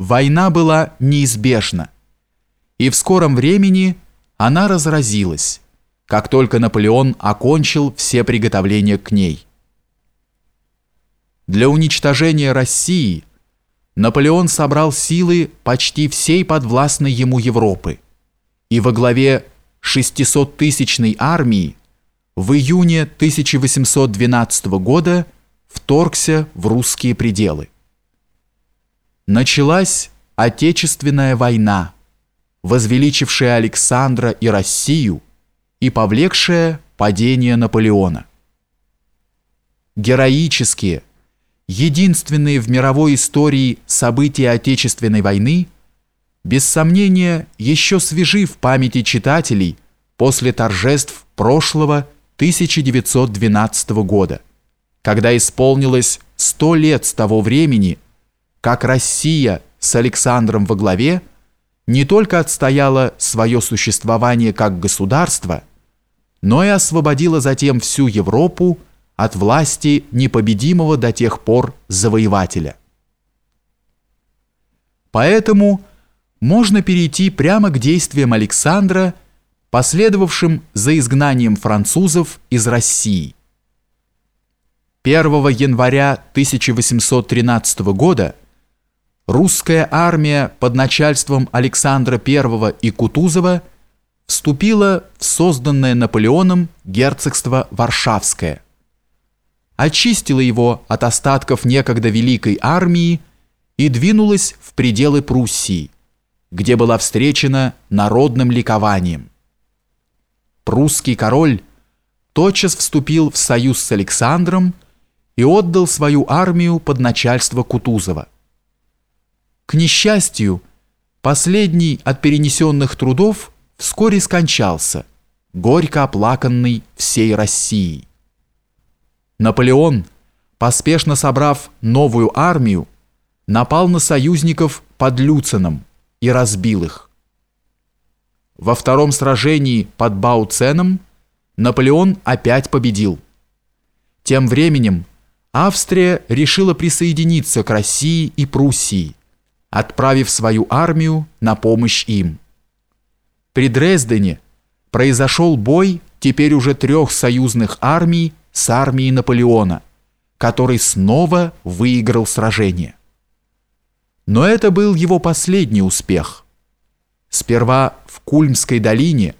война была неизбежна, и в скором времени она разразилась, как только Наполеон окончил все приготовления к ней. Для уничтожения России Наполеон собрал силы почти всей подвластной ему Европы и во главе 600-тысячной армии в июне 1812 года вторгся в русские пределы. Началась Отечественная война, возвеличившая Александра и Россию и повлекшая падение Наполеона. Героические, единственные в мировой истории события Отечественной войны, без сомнения, еще свежи в памяти читателей после торжеств прошлого 1912 года, когда исполнилось 100 лет с того времени, как Россия с Александром во главе не только отстояла свое существование как государство, но и освободила затем всю Европу от власти непобедимого до тех пор завоевателя. Поэтому можно перейти прямо к действиям Александра, последовавшим за изгнанием французов из России. 1 января 1813 года русская армия под начальством Александра I и Кутузова вступила в созданное Наполеоном герцогство Варшавское, очистила его от остатков некогда великой армии и двинулась в пределы Пруссии, где была встречена народным ликованием. Прусский король тотчас вступил в союз с Александром и отдал свою армию под начальство Кутузова. К несчастью, последний от перенесенных трудов вскоре скончался, горько оплаканный всей Россией. Наполеон, поспешно собрав новую армию, напал на союзников под Люценом и разбил их. Во втором сражении под Бауценом Наполеон опять победил. Тем временем Австрия решила присоединиться к России и Пруссии, отправив свою армию на помощь им. При Дрездене произошел бой теперь уже трех союзных армий с армией Наполеона, который снова выиграл сражение. Но это был его последний успех. Сперва в Кульмской долине,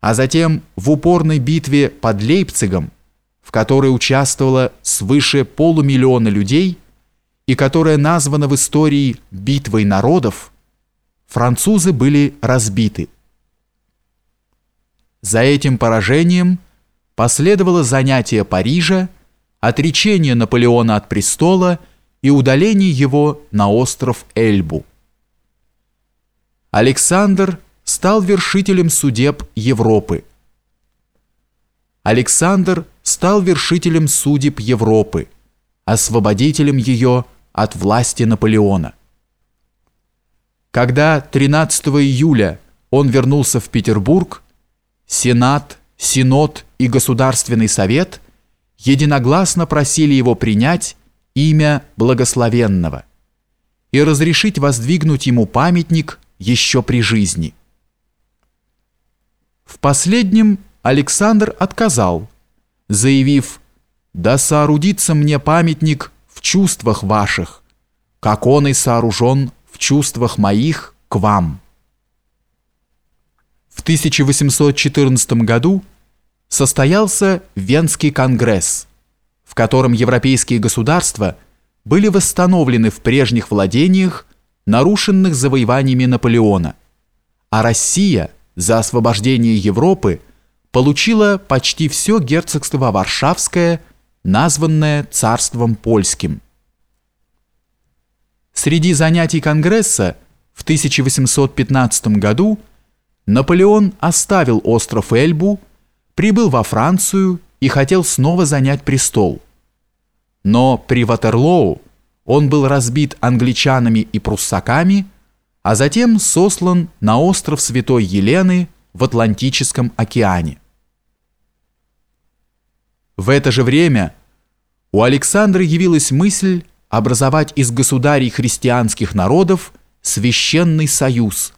а затем в упорной битве под Лейпцигом, в которой участвовало свыше полумиллиона людей – и которая названа в истории «битвой народов», французы были разбиты. За этим поражением последовало занятие Парижа, отречение Наполеона от престола и удаление его на остров Эльбу. Александр стал вершителем судеб Европы. Александр стал вершителем судеб Европы, освободителем ее от власти Наполеона. Когда 13 июля он вернулся в Петербург, Сенат, Синод и Государственный совет единогласно просили его принять имя Благословенного и разрешить воздвигнуть ему памятник еще при жизни. В последнем Александр отказал, заявив «Да соорудится мне памятник чувствах ваших, как он и сооружен в чувствах моих к вам». В 1814 году состоялся Венский конгресс, в котором европейские государства были восстановлены в прежних владениях, нарушенных завоеваниями Наполеона, а Россия за освобождение Европы получила почти все герцогство Варшавское – названное царством польским. Среди занятий Конгресса в 1815 году Наполеон оставил остров Эльбу, прибыл во Францию и хотел снова занять престол. Но при Ватерлоу он был разбит англичанами и пруссаками, а затем сослан на остров Святой Елены в Атлантическом океане. В это же время у Александра явилась мысль образовать из государей христианских народов Священный Союз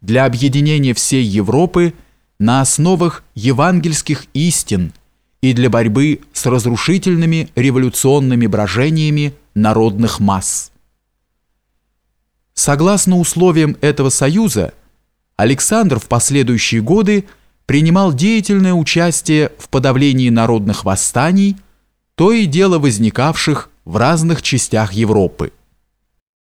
для объединения всей Европы на основах евангельских истин и для борьбы с разрушительными революционными брожениями народных масс. Согласно условиям этого союза, Александр в последующие годы принимал деятельное участие в подавлении народных восстаний, то и дело возникавших в разных частях Европы –